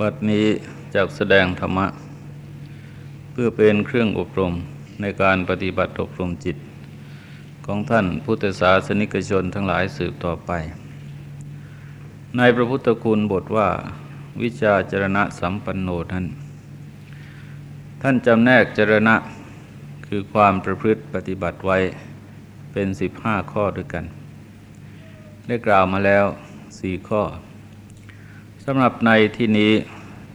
บัดนี้จากแสดงธรรมะ เพื่อเป็นเครื่องอบรมในการปฏิบัติอบรมจิต ของท่านพุทธศาสนิกชนทั้งหลายสืบต่อไป ในพระพุทธคุณบทว่า วิชาจรณะสัมปันโนนั้นท่านจำแนกจรณะคือความประพฤติปฏิบัติไว้เป็นสิบห้าข้อด้วยกัน ได้กล่าวมาแล้วสี่ข้อ สำหรับในที่นี้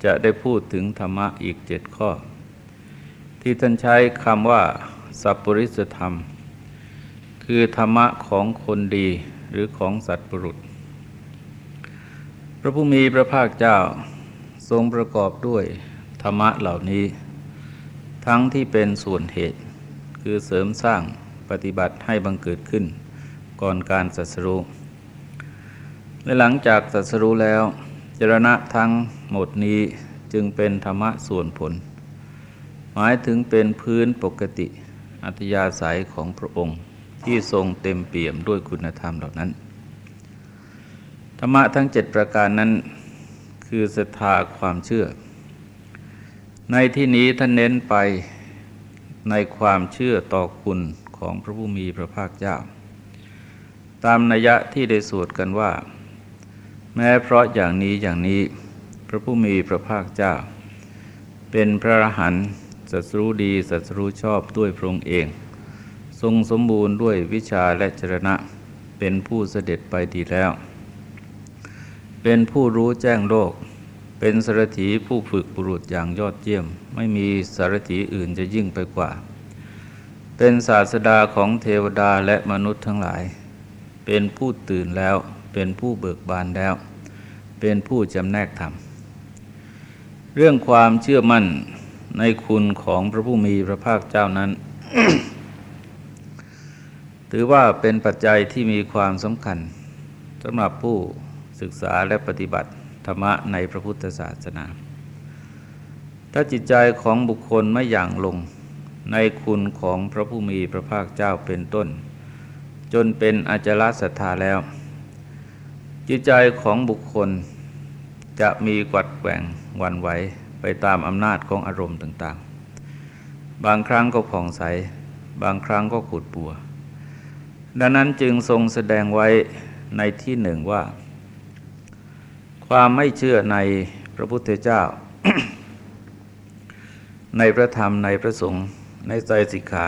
จะได้พูดถึงธรรมะอีกเจ็ดข้อ ที่ท่านใช้คำว่า สัพปริสธรรม คือธรรมะของคนดีหรือของสัตว์ปรุษ พระผู้มีพระภาคเจ้าทรงประกอบด้วยธรรมะเหล่านี้ ทั้งที่เป็นส่วนเหตุ คือเสริมสร้างปฏิบัติให้บังเกิดขึ้น ก่อนการสัสรู้และหลังจากสัสรู้แล้ว จรณะทั้งหมดนี้จึงเป็นธรรมะส่วนผล หมายถึงเป็นพื้นปกติอัตยาศัยของพระองค์ที่ทรงเต็มเปี่ยมด้วยคุณธรรมเหล่านั้น ธรรมะทั้งเจ็ดประการนั้น คือศรัทธาความเชื่อ ในที่นี้ท่านเน้นไปในความเชื่อต่อคุณของพระผู้มีพระภาคเจ้า ตามนัยยะที่ได้สวดกันว่า แม้เพราะอย่างนี้อย่างนี้พระผู้มีพระภาคเจ้า เป็นพระอรหันต์สัตรูดีสัตรูชอบด้วยพระองค์เอง ทรงสมบูรณ์ด้วยวิชาและจรณะเป็นผู้เสด็จไปดีแล้ว เป็นผู้รู้แจ้งโลก เป็นสารถีผู้ฝึกบุรุษอย่างยอดเยี่ยม ไม่มีสารถีอื่นจะยิ่งไปกว่า เป็นศาสดาของเทวดาและมนุษย์ทั้งหลาย เป็นผู้ตื่นแล้ว เป็นผู้เบิกบานแล้ว เป็นผู้จำแนกธรรม เรื่องความเชื่อมั่นในคุณของพระผู้มีพระภาคเจ้านั้น ถือว่าเป็นปัจจัยที่มีความสำคัญสำหรับผู้ศึกษาและปฏิบัติธรรมะในพระพุทธศาสนา ถ้าจิตใจของบุคคลไม่อย่างลงในคุณของพระผู้มีพระภาคเจ้าเป็นต้น จนเป็นอจลศรัทธาแล้ว จิตใจของบุคคลจะมีกวัดแกว่งวันไหวไปตามอำนาจของอารมณ์ต่างๆ บางครั้งก็ผ่องใส บางครั้งก็ขุดปัว ดังนั้นจึงทรงแสดงไว้ในที่หนึ่งว่า ความไม่เชื่อในพระพุทธเจ้า ในพระธรรมในพระสงฆ์ในใจสิกขา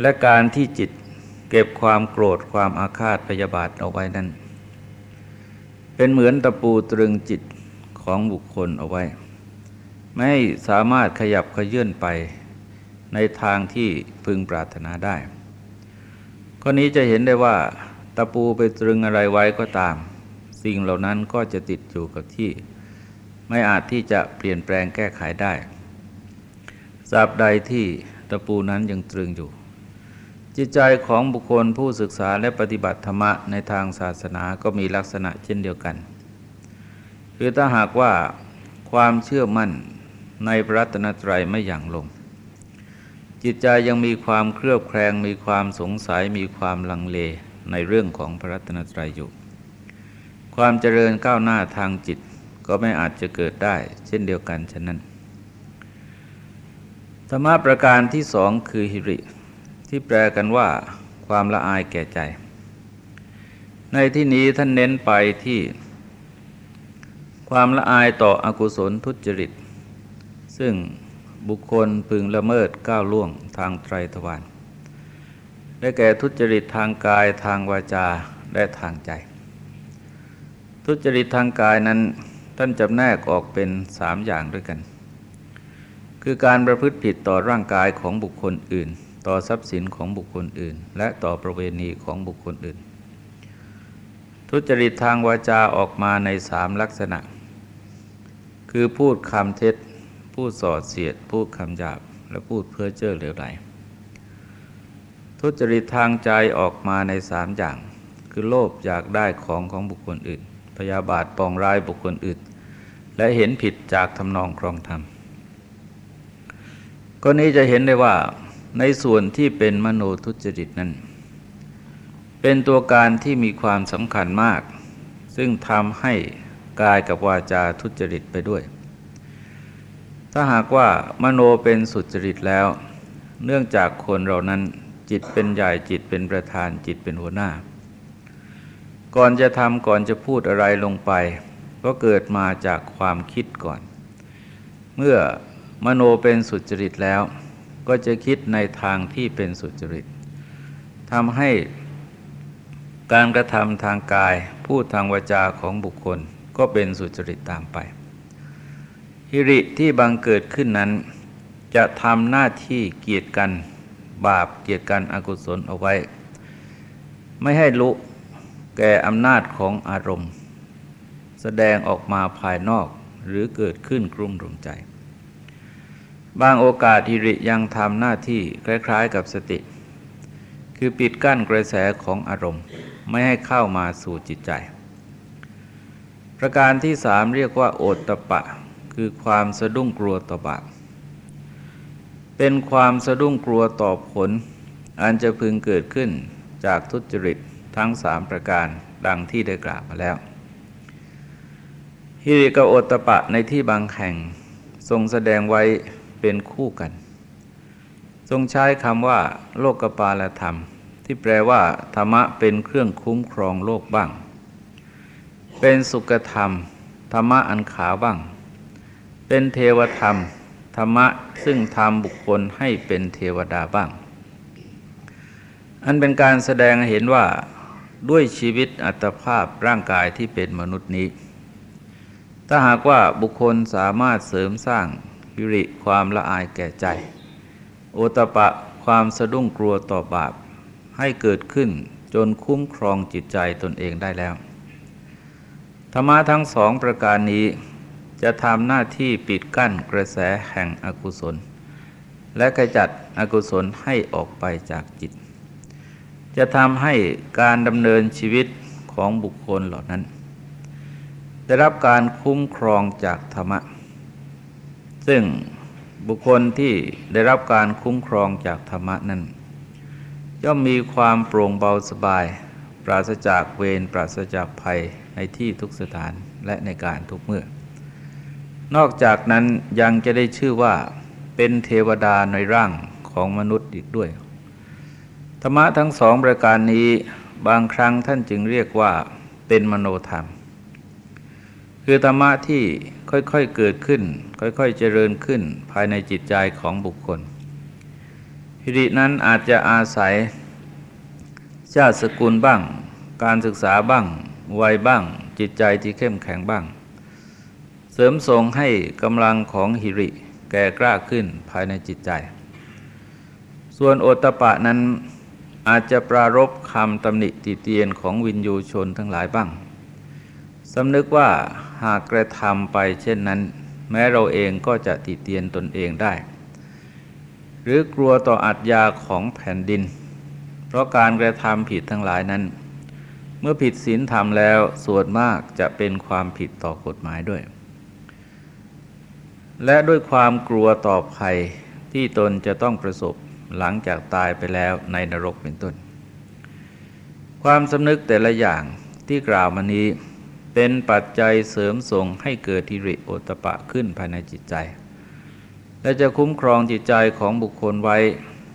และการที่จิตเก็บความโกรธความอาฆาตพยาบาทเอาไว้นั้น เป็นเหมือนตะปูตรึงจิตของบุคคลเอาไว้ ไม่สามารถขยับขยื่นไปในทางที่พึงปรารถนาได้ข้อนี้จะเห็นได้ว่า ตะปูไปตรึงอะไรไว้ก็ตาม สิ่งเหล่านั้นก็จะติดอยู่กับที่ ไม่อาจที่จะเปลี่ยนแปลงแก้ไขได้สาบใดที่ตะปูนั้นยังตรึงอยู่ จิตใจของบุคคลผู้ศึกษาและปฏิบัติธรรมะในทางศาสนาก็มีลักษณะเช่นเดียวกัน คือถ้าหากว่าความเชื่อมั่นในพระรัตนตรัยไม่อย่างลง จิตใจยังมีความเครือบแคลงมีความสงสัยมีความลังเลในเรื่องของพระรัตนตรัยอยู่ ความเจริญก้าวหน้าทางจิตก็ไม่อาจจะเกิดได้ เช่นเดียวกันฉะนั้นธรรมะประการที่สองคือหิริ ที่แปลกันว่า ความละอายแก่ใจ ในที่นี้ท่านเน้นไปที่ ความละอายต่ออกุศลทุจริต ซึ่งบุคคลพึงละเมิดก้าวล่วงทางไตรทวารได้แก่ทุจริตทางกายทางวาจาและทางใจ ทุจริตทางกายนั้นท่านจำแนกออกเป็นสามอย่างด้วยกัน คือการประพฤติผิดต่อร่างกายของบุคคลอื่น ต่อทรัพย์สินของบุคคลอื่น และต่อประเวณีของบุคคลอื่น ทุจริตทางวาจาออกมาในสามลักษณะ คือพูดคำเท็จ พูดส่อเสียด พูดคำหยาบ และพูดเพื่อเจ้อเหลวไหลทุจริตทางใจออกมาในสามอย่าง คือโลภอยากได้ของของบุคคลอื่น พยาบาทปองร้ายบุคคลอื่น และเห็นผิดจากทำนองครองธรรมก็นี้จะเห็นได้ว่า ในส่วนที่เป็นมโนทุจริตนั้น เป็นตัวการที่มีความสำคัญมาก ซึ่งทำให้กายกับวาจาทุจริตไปด้วย ถ้าหากว่ามโนเป็นสุจริตแล้ว เนื่องจากคนเรานั้นจิตเป็นใหญ่จิตเป็นประธานจิตเป็นหัวหน้า ก่อนจะทำก่อนจะพูดอะไรลงไป ก็เกิดมาจากความคิดก่อน เมื่อมโนเป็นสุจริตแล้ว ก็จะคิดในทางที่เป็นสุจริตทำให้การกระทำทางกายพูดทางวาจาของบุคคลก็เป็นสุจริตตามไปฮิริที่บังเกิดขึ้นนั้น จะทำหน้าที่เกียรติกันบาปเกียรติกันอกุศลเอาไว้ ไม่ให้ลุแก่อำนาจของอารมณ์ แสดงออกมาภายนอกหรือเกิดขึ้นกลุ่มรุมใจ บางโอกาสฮิริยังทำหน้าที่คล้ายๆกับสติ คือปิดกั้นกระแสของอารมณ์ ไม่ให้เข้ามาสู่จิตใจ ประการที่สามเรียกว่า โอตตะปะ คือความสะดุ้งกลัวต่อบาปเป็นความสะดุ้งกลัวต่อผล อันจะพึงเกิดขึ้นจากทุจริตทั้งสามประการดังที่ได้กล่าวมาแล้วฮิริกโอตตะปะในที่บางแห่งทรงแสดงไว้ เป็นคู่กัน ทรงใช้คำว่า โลกปาลธรรม ที่แปลว่า ธรรมะเป็นเครื่องคุ้มครองโลกบ้าง เป็นสุขธรรม ธรรมะอันขาวบ้าง เป็นเทวธรรม ธรรมะซึ่งทำบุคคลให้เป็นเทวดาบ้าง อันเป็นการแสดงเห็นว่าด้วยชีวิตอัตภาพร่างกายที่เป็นมนุษย์นี้ ถ้าหากว่าบุคคลสามารถเสริมสร้าง ยุริความละอายแก่ใจ โอตปะความสะดุ้งกลัวต่อบาป ให้เกิดขึ้นจนคุ้มครองจิตใจตนเองได้แล้ว ธรรมะทั้งสองประการนี้จะทำหน้าที่ปิดกั้นกระแสแห่งอกุศล และกระจัดอกุศลให้ออกไปจากจิต จะทำให้การดำเนินชีวิตของบุคคลเหล่านั้น ได้รับการคุ้มครองจากธรรมะ ซึ่งบุคคลที่ได้รับการคุ้มครองจากธรรมะนั้น ย่อมมีความโปร่งเบาสบาย ปราศจากเวรปราศจากภัยในที่ทุกสถานและในการทุกเมื่อ นอกจากนั้นยังจะได้ชื่อว่าเป็นเทวดาในร่างของมนุษย์อีกด้วย ธรรมะทั้งสองประการนี้บางครั้งท่านจึงเรียกว่าเป็นมโนธรรม คือธรรมะที่ค่อยๆเกิดขึ้น ค่อยๆเจริญขึ้นภายในจิตใจของบุคคลฮิรินั้นอาจจะอาศัย ชาติสกุลบ้าง การศึกษาบ้าง วัยบ้าง จิตใจที่เข้มแข็งบ้าง เสริมส่งให้กำลังของฮิริแก่กล้าขึ้นภายในจิตใจ ส่วนโอตปะนั้นอาจจะปรารบคำตำหนิติเตียนของวินยูชนทั้งหลายบ้างสำนึกว่า หากกระทำไปเช่นนั้น แม้เราเองก็จะติเตียนตนเองได้ หรือกลัวต่ออัตยาของแผ่นดิน เพราะการกระทำผิดทั้งหลายนั้น เมื่อผิดศีลธรรมแล้วส่วนมากจะเป็นความผิดต่อกฎหมายด้วย และด้วยความกลัวต่อภัยที่ตนจะต้องประสบหลังจากตายไปแล้วในนรกเป็นต้น ความสำนึกแต่ละอย่างที่กล่าวมานี้ เป็นปัจจัยเสริมส่งให้เกิดทิริโอตปะขึ้นภายในจิตใจ และจะคุ้มครองจิตใจของบุคคลไว้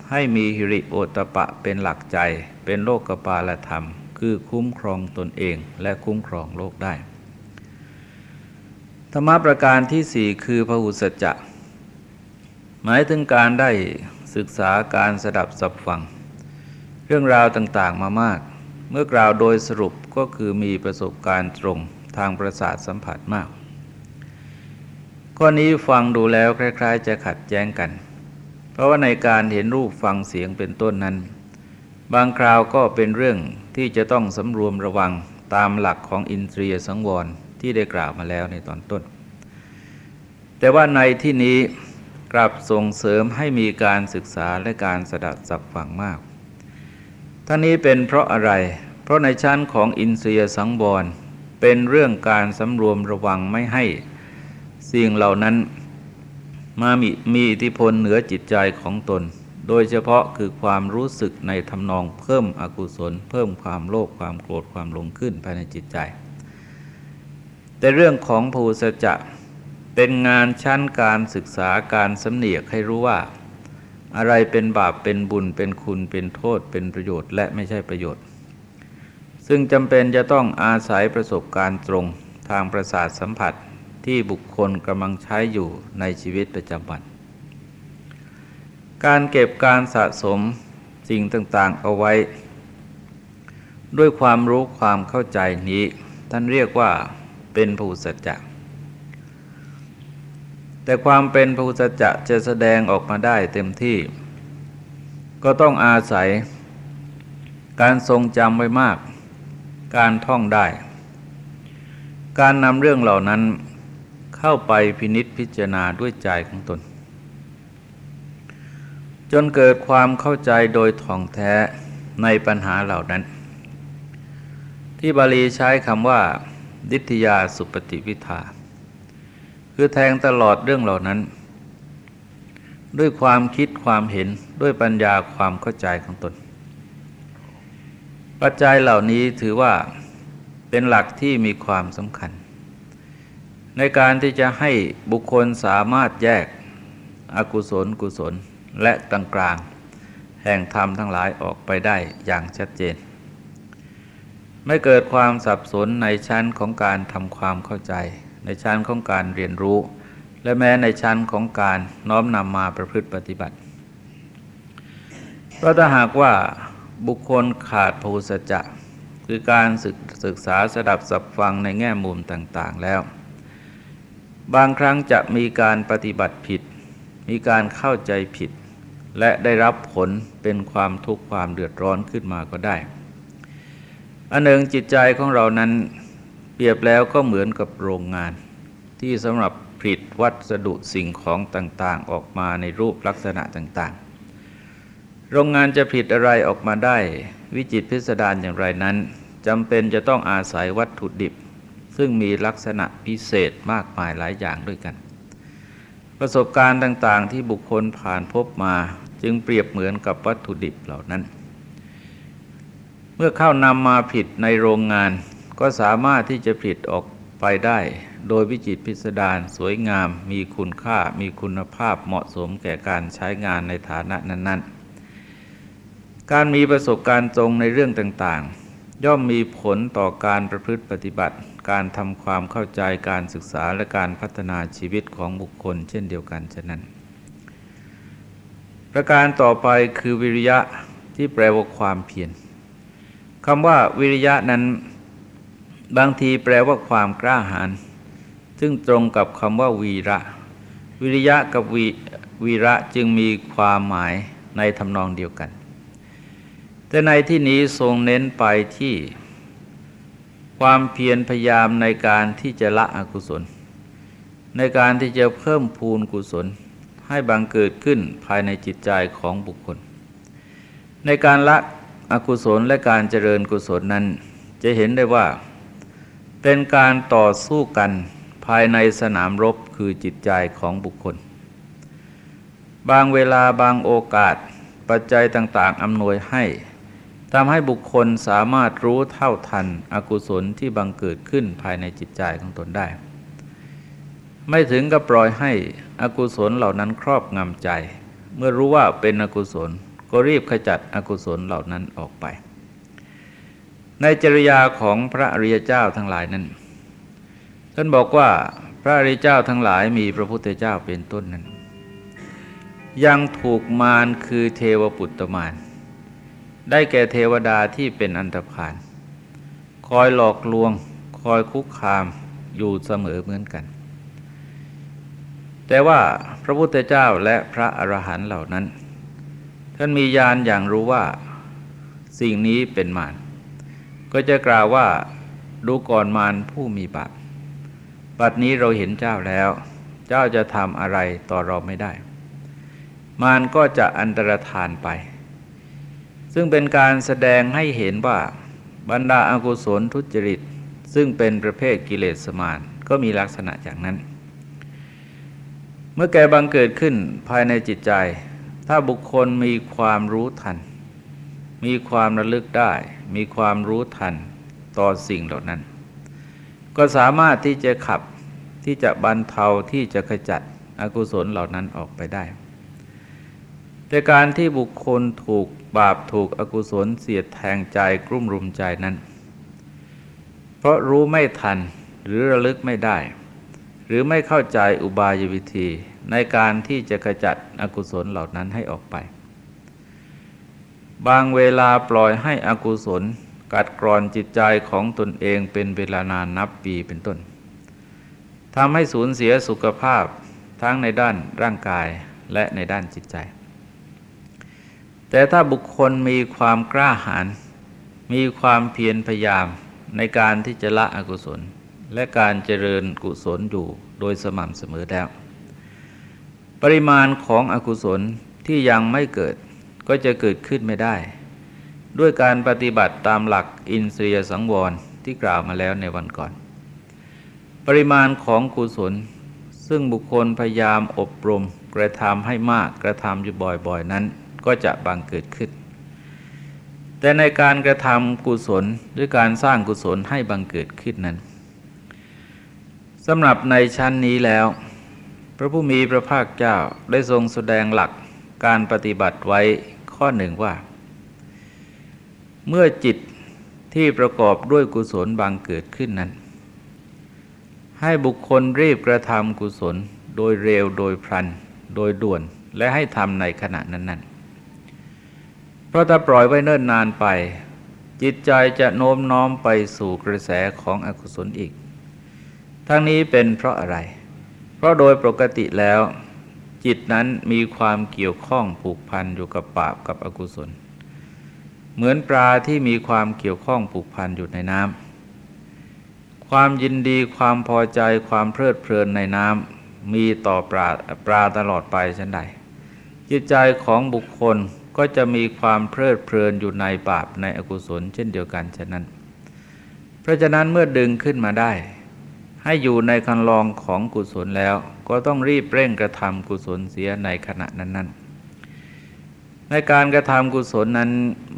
ให้มีหิริโอตปะเป็นหลักใจ เป็นโลกกปาลธรรม คือคุ้มครองตนเองและคุ้มครองโลกได้ ธรรมะประการที่สี่คือพหุสัจจะหมายถึงการได้ศึกษาการสดับสับฟัง เรื่องราวต่างๆมามาก เมื่อกล่าวโดยสรุปก็คือมีประสบการณ์ตรงทางประสาทสัมผัสมาก ข้อนี้ฟังดูแล้วคล้าย ๆ จะขัดแย้งกัน เพราะว่าในการเห็นรูปฟังเสียงเป็นต้นนั้น บางคราวก็เป็นเรื่องที่จะต้องสำรวมระวังตามหลักของอินทรียสังวรที่ได้กล่าวมาแล้วในตอนต้น แต่ว่าในที่นี้กลับส่งเสริมให้มีการศึกษาและการสดับสับฟังมาก ท่านี้เป็นเพราะอะไร เพราะในชั้นของอินทรียสังวรเป็นเรื่องการสำรวมระวังไม่ให้สิ่งเหล่านั้นมามีมีอิทธิพลเหนือจิตใจของตน โดยเฉพาะคือความรู้สึกในทำนองเพิ่มอกุศล เพิ่มความโลภความโกรธความหลงขึ้นภายในจิตใจ แต่เรื่องของภูสจะเป็นงานชั้นการศึกษาการสำเนียกให้รู้ว่า อะไรเป็นบาปเป็นบุญเป็นคุณเป็นโทษเป็นประโยชน์และไม่ใช่ประโยชน์ ซึ่งจำเป็นจะต้องอาศัยประสบการณ์ตรงทางประสาทสัมผัสที่บุคคลกำลังใช้อยู่ในชีวิตประจำวัน การเก็บการสะสมสิ่งต่างๆเอาไว้ ด้วยความรู้ความเข้าใจนี้ ท่านเรียกว่าเป็นภูสัจจะ แต่ความเป็นภูสัจจะจะแสดงออกมาได้เต็มที่ ก็ต้องอาศัย การทรงจำไว้มาก การท่องได้ การนำเรื่องเหล่านั้นเข้าไปพินิษพิจารณาด้วยใจของตน จนเกิดความเข้าใจโดยท่องแท้ในปัญหาเหล่านั้น ที่บาลีใช้คำว่า ดิทยาสุปฏิวิทา คือแทงตลอดเรื่องเหล่านั้น ด้วยความคิดความเห็นด้วยปัญญาความเข้าใจของตน ปัจจัยเหล่านี้ถือว่าเป็นหลักที่มีความสำคัญ ในการที่จะให้บุคคลสามารถแยกอกุศลกุศลและกลางกลางแห่งธรรมทั้งหลายออกไปได้อย่างชัดเจน ไม่เกิดความสับสนในชั้นของการทำความเข้าใจ ในชั้นของการเรียนรู้ และแม้ในชั้นของการน้อมนำมาประพฤติปฏิบัติ เพราะถ้าหากว่าบุคคลขาดภูสจะคือการศึกษาสดับสับฟังในแง่มุมต่าง ๆแล้ว บางครั้งจะมีการปฏิบัติผิด มีการเข้าใจผิด และได้รับผลเป็นความทุกข์ความเดือดร้อนขึ้นมาก็ได้ อันหนึ่งจิตใจของเรานั้น เปรียบแล้วก็เหมือนกับโรงงาน ที่สำหรับผลิตวัสดุสิ่งของต่างๆ ออกมาในรูปลักษณะต่างๆ โรงงานจะผลิตอะไรออกมาได้ วิจิตพิสดารอย่างไรนั้นจำเป็นจะต้องอาศัยวัตถุดิบ ซึ่งมีลักษณะพิเศษมากมายหลายอย่างด้วยกัน ประสบการณ์ต่างๆ ที่บุคคลผ่านพบมาจึงเปรียบเหมือนกับวัตถุดิบเหล่านั้น เมื่อเข้านำมาผิดในโรงงาน ก็สามารถที่จะผิดออกไปได้ โดยวิจิตพิสดารสวยงาม มีคุณค่า มีคุณภาพเหมาะสมแก่การใช้งานในฐานะนั้น ๆ การมีประสบการณ์ตรงในเรื่องต่างๆ ย่อมมีผลต่อการประพฤติปฏิบัติ การทำความเข้าใจการศึกษาและการพัฒนาชีวิตของบุคคล เช่นเดียวกันฉะนั้น ประการต่อไปคือวิริยะที่แปลว่าความเพียรคำว่าวิริยะนั้น บางทีแปลว่าความกล้าหาญซึ่งตรงกับคำว่าวีระ วิริยะกับวีวีระจึงมีความหมายในทำนองเดียวกัน แต่ในที่นี้ทรงเน้นไปที่ ความเพียรพยายามในการที่จะละอกุศล ในการที่จะเพิ่มพูนกุศลให้บังเกิดขึ้นภายในจิตใจของบุคคล ในการละอกุศลและการเจริญกุศลนั้น จะเห็นได้ว่า เป็นการต่อสู้กันภายในสนามรบคือจิตใจของบุคคล บางเวลาบางโอกาสปัจจัยต่าง ๆ อำนวยให้ทำให้บุคคลสามารถรู้เท่าทันอกุศลที่บังเกิดขึ้นภายในจิตใจของตนได้ ไม่ถึงกับปล่อยให้อกุศลเหล่านั้นครอบงำใจ เมื่อรู้ว่าเป็นอกุศลก็รีบขจัดอกุศลเหล่านั้นออกไป ในจริยาของพระอริยเจ้าทั้งหลายนั้นท่านบอกว่าพระอริยเจ้าทั้งหลายมีพระพุทธเจ้าเป็นต้นนั้น ยังถูกมารคือเทวปุตตมารได้แก่เทวดาที่เป็นอันตรพานคอยหลอกลวง คอยคุกคามอยู่เสมอเหมือนกัน แต่ว่าพระพุทธเจ้าและพระอรหันต์เหล่านั้น ท่านมีญาณอย่างรู้ว่าสิ่งนี้เป็นมาร ก็จะกล่าวว่าดูก่อนมารผู้มีบาปบัดนี้เราเห็นเจ้าแล้ว เจ้าจะทำอะไรต่อเราไม่ได้ มารก็จะอันตรธานไป ซึ่งเป็นการแสดงให้เห็นว่าบรรดาอากุศลทุจริต ซึ่งเป็นประเภทกิเลสสมานก็มีลักษณะอย่างนั้น เมื่อแกบังเกิดขึ้นภายในจิตใจ ถ้าบุคคลมีความรู้ทัน มีความระลึกได้ มีความรู้ทันต่อสิ่งเหล่านั้น ก็สามารถที่จะขับที่จะบรรเทาที่จะขจัดอกุศลเหล่านั้นออกไปได้แต่การที่บุคคลถูกบาปถูกอกุศลเสียดแทงใจกลุ่มรุมใจนั้น เพราะรู้ไม่ทันหรือระลึกไม่ได้ หรือไม่เข้าใจอุบายวิธีในการที่จะขจัดอกุศลเหล่านั้นให้ออกไป บางเวลาปล่อยให้อกุศล กัดกร่อนจิตใจของตนเองเป็นเวลานานนับปีเป็นต้นทำให้สูญเสียสุขภาพทั้งในด้านร่างกายและในด้านจิตใจ แต่ถ้าบุคคลมีความกล้าหาญมีความเพียรพยายามในการที่จะละอกุศล และการเจริญกุศลอยู่โดยสม่ำเสมอแล้ว ปริมาณของอกุศลที่ยังไม่เกิด ก็จะเกิดขึ้นไม่ได้ ด้วยการปฏิบัติตามหลักอินทรียสังวรที่กล่าวมาแล้วในวันก่อน ปริมาณของกุศล ซึ่งบุคคลพยายามอบรมกระทำให้มากกระทำอยู่บ่อยๆนั้น ก็จะบังเกิดขึ้น แต่ในการกระทำกุศลด้วยการสร้างกุศลให้บังเกิดขึ้นนั้นสำหรับในชั้นนี้แล้ว พระผู้มีพระภาคเจ้าได้ทรงแสดงหลักการปฏิบัติไว้ ข้อหนึ่งว่า เมื่อจิตที่ประกอบด้วยกุศลบังเกิดขึ้นนั้น ให้บุคคลรีบกระทำกุศลโดยเร็วโดยพลัน โดยด่วนและให้ทำในขณะนั้น ๆ เพราะถ้าปล่อยไว้เนิ่นนานไป จิตใจจะโน้มน้อมไปสู่กระแสของอกุศลอีก ทั้งนี้เป็นเพราะอะไร เพราะโดยปกติแล้ว จิตนั้นมีความเกี่ยวข้องผูกพันอยู่กับบาปกับอกุศล เหมือนปลาที่มีความเกี่ยวข้องผูกพันอยู่ในน้ำความยินดีความพอใจความเพลิดเพลินในน้ำมีต่อปลาปลาตลอดไปเช่นใด จิตใจของบุคคลก็จะมีความเพลิดเพลินอยู่ในบาปในอกุศล เช่นเดียวกันฉะนั้น เพราะฉะนั้นเมื่อดึงขึ้นมาได้ ให้อยู่ในคันลองของกุศลแล้ว ก็ต้องรีบเร่งกระทำกุศลเสียในขณะนั้นๆ ในการกระทำกุศลนั้น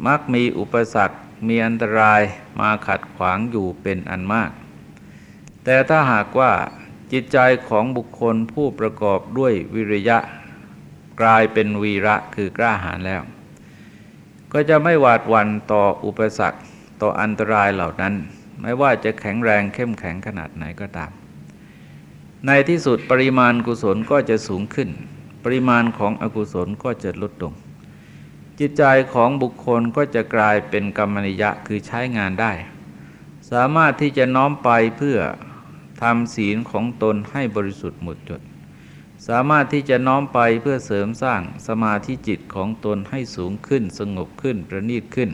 มักมีอุปสรรคมีอันตรายมาขัดขวางอยู่เป็นอันมาก แต่ถ้าหากว่าจิตใจของบุคคลผู้ประกอบด้วยวิริยะ กลายเป็นวีระคือกล้าหาญแล้ว ก็จะไม่หวาดหวั่นต่ออุปสรรคต่ออันตรายเหล่านั้น ไม่ว่าจะแข็งแรงเข้มแข็งขนาดไหนก็ตาม ในที่สุดปริมาณกุศลก็จะสูงขึ้น ปริมาณของอกุศลก็จะลดลง จิตใจของบุคคลก็จะกลายเป็นกรรมนิยะคือใช้งานได้ สามารถที่จะน้อมไปเพื่อทำศีลของตนให้บริสุทธิ์หมดจด สามารถที่จะน้อมไปเพื่อเสริมสร้างสมาธิจิตของตนให้สูงขึ้นสงบขึ้นประณีตขึ้น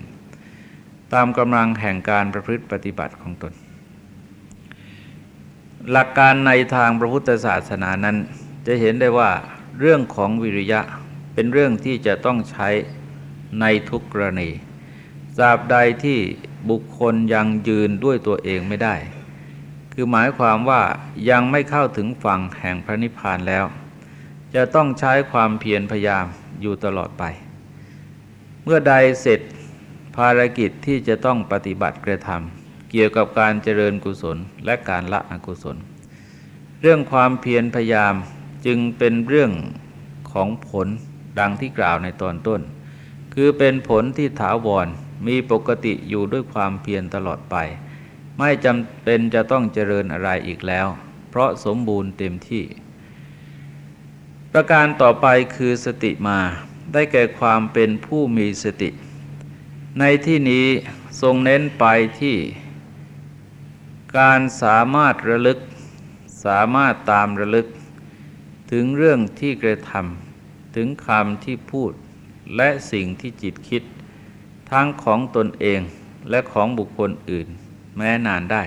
ตามกำลังแห่งการประพฤติปฏิบัติของตน หลักการในทางพระพุทธศาสนานั้น จะเห็นได้ว่าเรื่องของวิริยะเป็นเรื่องที่จะต้องใช้ในทุกกรณีตราบใดที่บุคคลยังยืนด้วยตัวเองไม่ได้ คือหมายความว่ายังไม่เข้าถึงฝั่งแห่งพระนิพพานแล้ว จะต้องใช้ความเพียรพยายามอยู่ตลอดไป เมื่อใดเสร็จ ภารกิจที่จะต้องปฏิบัติกระทำเกี่ยวกับการเจริญกุศลและการละอกุศล เรื่องความเพียรพยายามจึงเป็นเรื่องของผลดังที่กล่าวในตอนต้น คือเป็นผลที่ถาวรมีปกติอยู่ด้วยความเพียรตลอดไป ไม่จำเป็นจะต้องเจริญอะไรอีกแล้ว เพราะสมบูรณ์เต็มที่ ประการต่อไปคือสติมาได้แก่ความเป็นผู้มีสติ ในที่นี้ทรงเน้นไปที่ การสามารถระลึก สามารถตามระลึก ถึงเรื่องที่กระทำถึงคำที่พูด และสิ่งที่จิตคิด ทั้งของตนเองและของบุคคลอื่น แม้นานได้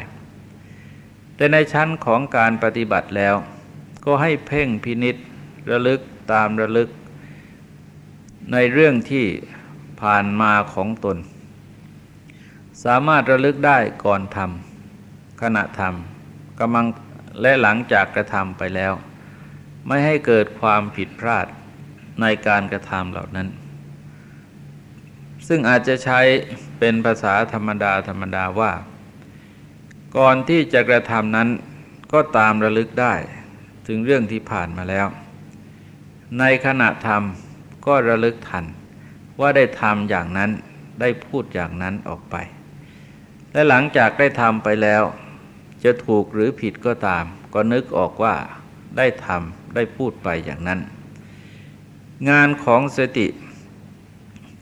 แต่ในชั้นของการปฏิบัติแล้ว ก็ให้เพ่งพินิษระลึกตามระลึก ในเรื่องที่ ผ่านมาของตน สามารถระลึกได้ก่อนทำขณะทำกำลังและหลังจากกระทำไปแล้ว ไม่ให้เกิดความผิดพลาดในการกระทำเหล่านั้น ซึ่งอาจจะใช้เป็นภาษาธรรมดาธรรมดาว่า ก่อนที่จะกระทำนั้นก็ตามระลึกได้ ถึงเรื่องที่ผ่านมาแล้ว ในขณะทำก็ระลึกทัน ว่าได้ทำอย่างนั้นได้พูดอย่างนั้นออกไป และหลังจากได้ทำไปแล้ว จะถูกหรือผิดก็ตาม ก็นึกออกว่าได้ทำได้พูดไปอย่างนั้น งานของสติ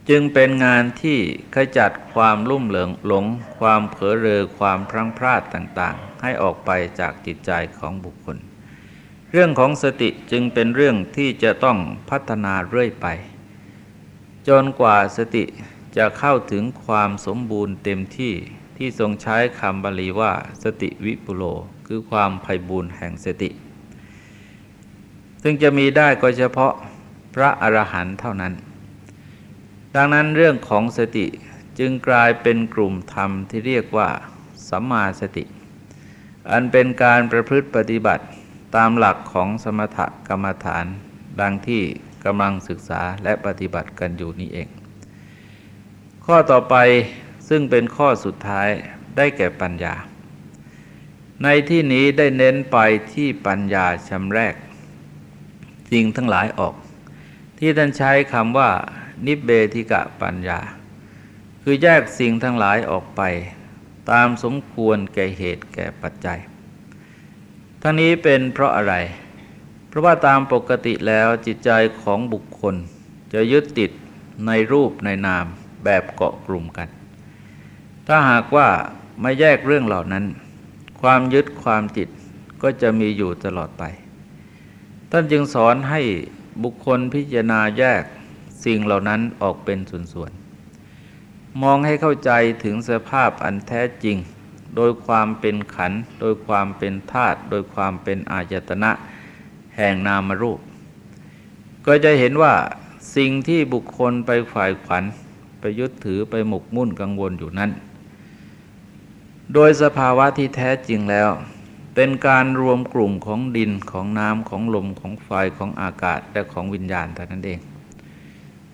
จึงเป็นงานที่ขจัดความลุ่มเหลิงหลง ความเผลอเรอความพลั้งพลาดต่างๆ ให้ออกไปจากจิตใจของบุคคล เรื่องของสติจึงเป็นเรื่องที่จะต้องพัฒนาเรื่อยไป จนกว่าสติจะเข้าถึงความสมบูรณ์เต็มที่ที่ทรงใช้คำบาลีว่าสติวิปุโล คือความไพ่บูรณ์แห่งสติ ซึ่งจะมีได้ก็เฉพาะพระอรหันต์เท่านั้น ดังนั้นเรื่องของสติจึงกลายเป็นกลุ่มธรรมที่เรียกว่าสัมมาสติ อันเป็นการประพฤติปฏิบัติตามหลักของสมถกรรมฐาน ดังที่ กำลังศึกษาและปฏิบัติกันอยู่นี้เอง ข้อต่อไปซึ่งเป็นข้อสุดท้ายได้แก่ปัญญา ในที่นี้ได้เน้นไปที่ปัญญาชำแรกสิ่งทั้งหลายออก ที่ท่านใช้คำว่า นิเบธิกะปัญญา คือแยกสิ่งทั้งหลายออกไป ตามสมควรแก่เหตุแก่ปัจจัย ทั้งนี้เป็นเพราะอะไร เพราะว่าตามปกติแล้วจิตใจของบุคคล จะยึดติดในรูปในนามแบบเกาะกลุ่มกัน ถ้าหากว่าไม่แยกเรื่องเหล่านั้น ความยึดความติดก็จะมีอยู่ตลอดไป ท่านจึงสอนให้บุคคลพิจารณาแยกสิ่งเหล่านั้นออกเป็นส่วนๆ มองให้เข้าใจถึงสภาพอันแท้จริง โดยความเป็นขัน โดยความเป็นธาตุ โดยความเป็นอายตนะ แห่งนามรูป ก็จะเห็นว่าสิ่งที่บุคคลไปฝ่ายขวัญไปยึดถือไปหมกมุ่นกังวลอยู่นั้น โดยสภาวะที่แท้จริงแล้ว เป็นการรวมกลุ่มของดินของน้ำของลมของไฟของอากาศและของวิญญาณแต่นั้นเอง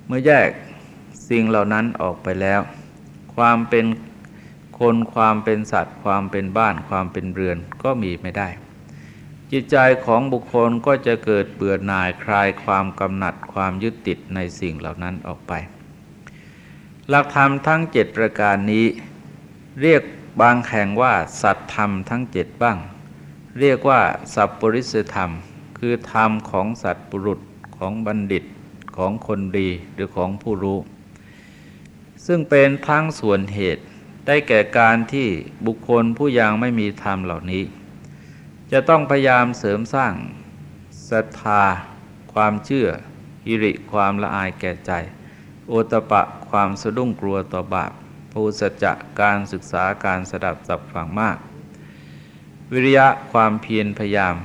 เมื่อแยกสิ่งเหล่านั้นออกไปแล้ว ความเป็นคนความเป็นสัตว์ ความเป็นบ้าน ความเป็นเรือนก็มีไม่ได้ จิตใจของบุคคลก็จะเกิดเบื่อหน่ายคลายความกำหนัดความยึดติดในสิ่งเหล่านั้นออกไป หลักธรรมทั้งเจ็ดประการนี้ เรียกบางแห่งว่าสัตธรรมทั้งเจ็ดบ้าง เรียกว่า สัพปริสธรรม คือธรรมของสัตว์ปุรุษของบัณฑิตของคนดีหรือของผู้รู้ ซึ่งเป็นทั้งส่วนเหตุได้แก่การที่บุคคลผู้ยังไม่มีธรรมเหล่านี้ จะต้องพยายามเสริมสร้างศรัทธา ความเชื่ออิริความละอายแก่ใจ โอตปะความสะดุ้งกลัวต่อบาปภูสัจจะการศึกษาการสดับสับฝังมาก วิริยะความเพียรพยายาม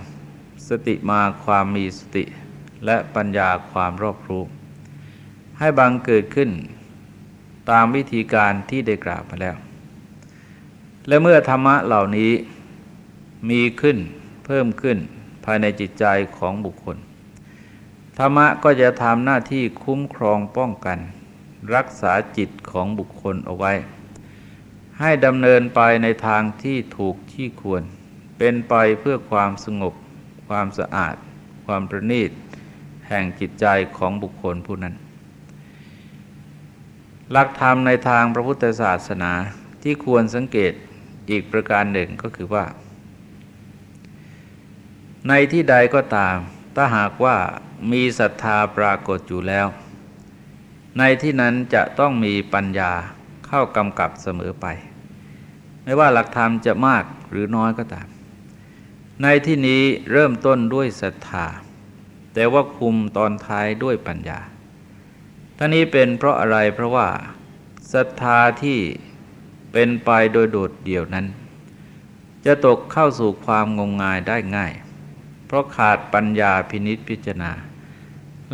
สติมาความมีสติ และปัญญาความรอบรู้ ให้บังเกิดขึ้นตามวิธีการที่ได้กล่าวมาแล้ว และเมื่อธรรมะเหล่านี้มีขึ้น เพิ่มขึ้นภายในจิตใจของบุคคล ธรรมะก็จะทำหน้าที่คุ้มครองป้องกัน รักษาจิตของบุคคลเอาไว้ ให้ดำเนินไปในทางที่ถูกที่ควร เป็นไปเพื่อความสงบ ความสะอาด ความประณีต แห่งจิตใจของบุคคลผู้นั้น หลักธรรมในทางพระพุทธศาสนาที่ควรสังเกตอีกประการหนึ่งก็คือว่า ในที่ใดก็ตาม ถ้าหากว่ามีศรัทธาปรากฏอยู่แล้ว ในที่นั้นจะต้องมีปัญญาเข้ากำกับเสมอไป ไม่ว่าหลักธรรมจะมากหรือน้อยก็ตาม ในที่นี้เริ่มต้นด้วยศรัทธา แต่ว่าคุมตอนท้ายด้วยปัญญาท่านี้เป็นเพราะอะไรเพราะว่าศรัทธาที่เป็นไปโดยโดดเดี่ยวนั้น จะตกเข้าสู่ความงมงายได้ง่าย เพราะขาดปัญญาพินิษพิจารณา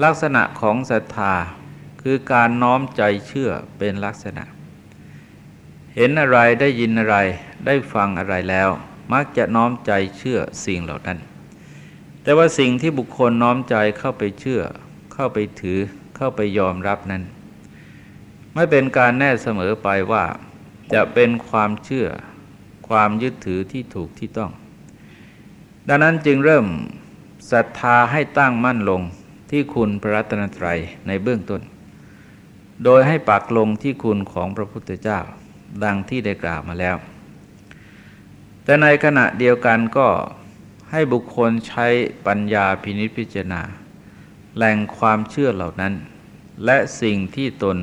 ลักษณะของศรัทธาคือการน้อมใจเชื่อเป็นลักษณะ เห็นอะไรได้ยินอะไรได้ฟังอะไรแล้ว มักจะน้อมใจเชื่อสิ่งเหล่านั้น แต่ว่าสิ่งที่บุคคลน้อมใจเข้าไปเชื่อ เข้าไปถือเข้าไปยอมรับนั้น ไม่เป็นการแน่เสมอไปว่า จะเป็นความเชื่อ ความยึดถือที่ถูกที่ต้อง ดังนั้นจึงเริ่มศรัทธาให้ตั้งมั่นลงที่คุณพระรัตนตรัยในเบื้องต้น โดยให้ปักลงที่คุณของพระพุทธเจ้า ดังที่ได้กล่าวมาแล้ว แต่ในขณะเดียวกันก็ให้บุคคลใช้ปัญญาพินิจพิจารณา แหล่งความเชื่อเหล่านั้น และสิ่งที่ตน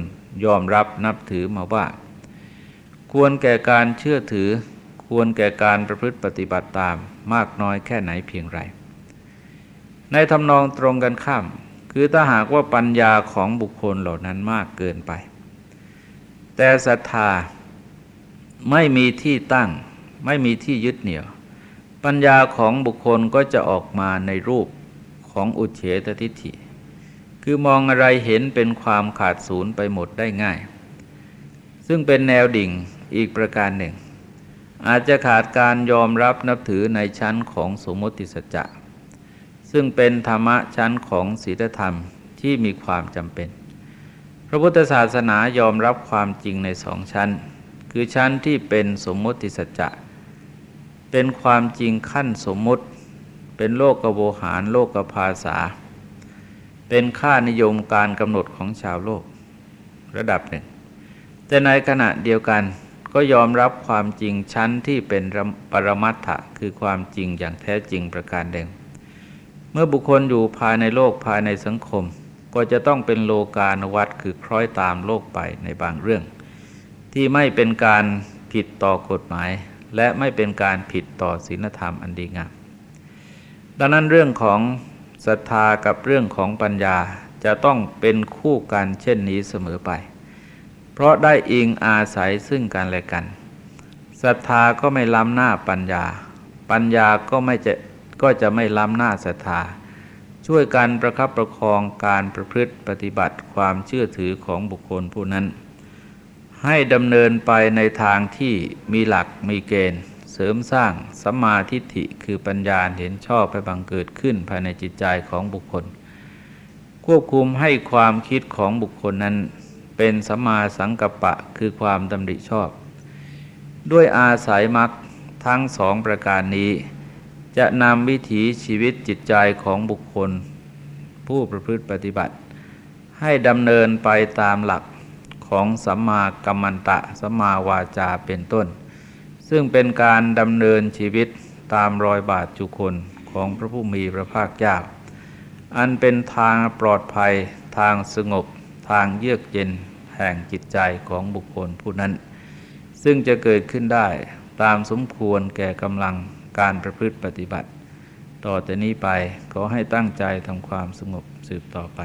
ยอมรับนับถือมาว่า ควรแก่การเชื่อถือ ควรแก่การประพฤติปฏิบัติตาม มากน้อยแค่ไหนเพียงไร ในทำนองตรงกันข้าม คือถ้าหากว่าปัญญาของบุคคลเหล่านั้นมากเกินไป แต่ศรัทธาไม่มีที่ตั้ง ไม่มีที่ยึดเหนี่ยว ปัญญาของบุคคลก็จะออกมาในรูปของอุเฉตทิฏฐิ คือมองอะไรเห็นเป็นความขาดศูนย์ไปหมดได้ง่าย ซึ่งเป็นแนวดิ่งอีกประการหนึ่ง อาจจะขาดการยอมรับนับถือในชั้นของสมมติสัจจะซึ่งเป็นธรรมะชั้นของศีลธรรมที่มีความจำเป็น พระพุทธศาสนายอมรับความจริงในสองชั้น คือชั้นที่เป็นสมมติสัจจะเป็นความจริงขั้นสมมติ เป็นโลกกโวหารโลกกภาษา เป็นค่านิยมการกำหนดของชาวโลกระดับหนึ่ง แต่ในขณะเดียวกัน ก็ยอมรับความจริงชั้นที่เป็นปรมัตถะคือความจริงอย่างแท้จริงประการเดิมเมื่อบุคคลอยู่ภายในโลกภายในสังคม ก็จะต้องเป็นโลกานวัตคือคล้อยตามโลกไปในบางเรื่อง ที่ไม่เป็นการผิดต่อกฎหมาย และไม่เป็นการผิดต่อศีลธรรมอันดีงามดังนั้นเรื่องของศรัทธากับเรื่องของปัญญาจะต้องเป็นคู่กันเช่นนี้เสมอไป เพราะได้อิงอาศัยซึ่งกันและกันศรัทธาก็ไม่ล้ำหน้าปัญญา ปัญญาก็ไม่จะก็จะไม่ล้ำหน้าศรัทธา ช่วยกันประคับประคองการประพฤติปฏิบัติความเชื่อถือของบุคคลผู้นั้น ให้ดำเนินไปในทางที่มีหลักมีเกณฑ์ เสริมสร้างสัมมาทิฏฐิคือปัญญาเห็นชอบไปบังเกิดขึ้นภายในจิตใจของบุคคล ควบคุมให้ความคิดของบุคคลนั้น เป็นสัมมาสังกัปปะคือความดำริชอบ ด้วยอาศัยมรรคทั้งสองประการนี้ จะนำวิถีชีวิตจิตใจของบุคคล ผู้ประพฤติปฏิบัติ ให้ดำเนินไปตามหลักของสัมมากัมมันตะสัมมาวาจาเป็นต้น ซึ่งเป็นการดำเนินชีวิตตามรอยบาทจุคนของพระผู้มีพระภาคเจ้า อันเป็นทางปลอดภัยทางสงบ ทางเยือกเย็น แห่งจิตใจของบุคคลผู้นั้น ซึ่งจะเกิดขึ้นได้ตามสมควรแก่กำลังการประพฤติปฏิบัติ ต่อแต่นี้ไปขอให้ตั้งใจทำความสงบสืบต่อไป